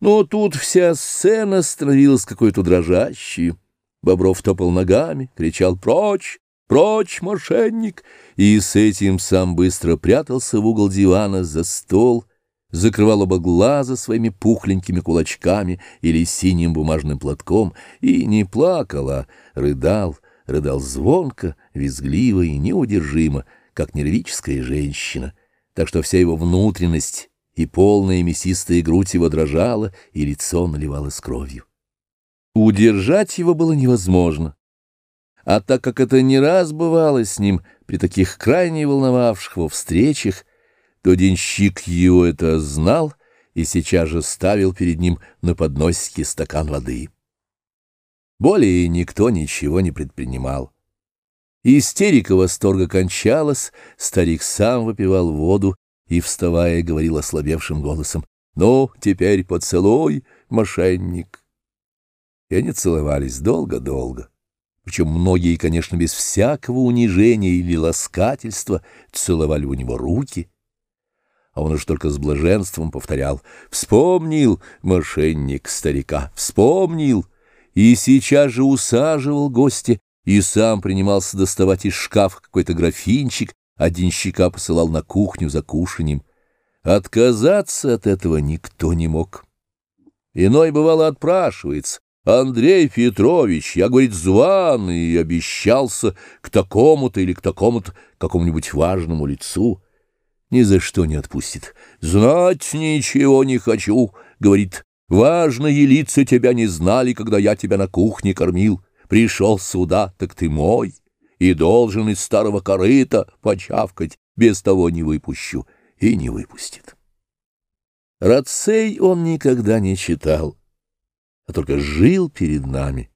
Но тут вся сцена становилась какой-то дрожащей. Бобров топал ногами, кричал «Прочь! Прочь, мошенник!» И с этим сам быстро прятался в угол дивана за стол, закрывал оба глаза своими пухленькими кулачками или синим бумажным платком и не плакал, а рыдал, рыдал звонко, визгливо и неудержимо, как нервическая женщина, так что вся его внутренность и полная мясистая грудь его дрожала, и лицо наливалось кровью. Удержать его было невозможно. А так как это не раз бывало с ним при таких крайне волновавших его встречах, то денщик его это знал и сейчас же ставил перед ним на подносике стакан воды. Более никто ничего не предпринимал. Истерика восторга кончалась, старик сам выпивал воду и, вставая, говорил ослабевшим голосом, «Ну, теперь поцелуй, мошенник». И они целовались долго-долго. Причем многие, конечно, без всякого унижения или ласкательства целовали у него руки, а он уж только с блаженством повторял «Вспомнил, мошенник старика, вспомнил!» и сейчас же усаживал гостя и сам принимался доставать из шкафа какой-то графинчик один щека посылал на кухню за кушаньем. Отказаться от этого никто не мог. Иной, бывало, отпрашивается. Андрей Петрович, я, говорит, званый и обещался к такому-то или к такому-то какому-нибудь важному лицу. Ни за что не отпустит. Знать ничего не хочу, говорит. Важные лица тебя не знали, когда я тебя на кухне кормил. Пришел сюда, так ты мой и должен из старого корыта почавкать, без того не выпущу, и не выпустит. Рацей он никогда не читал, а только жил перед нами.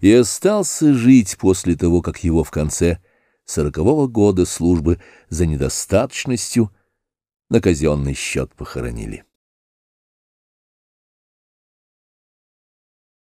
И остался жить после того, как его в конце сорокового года службы за недостаточностью на казенный счет похоронили.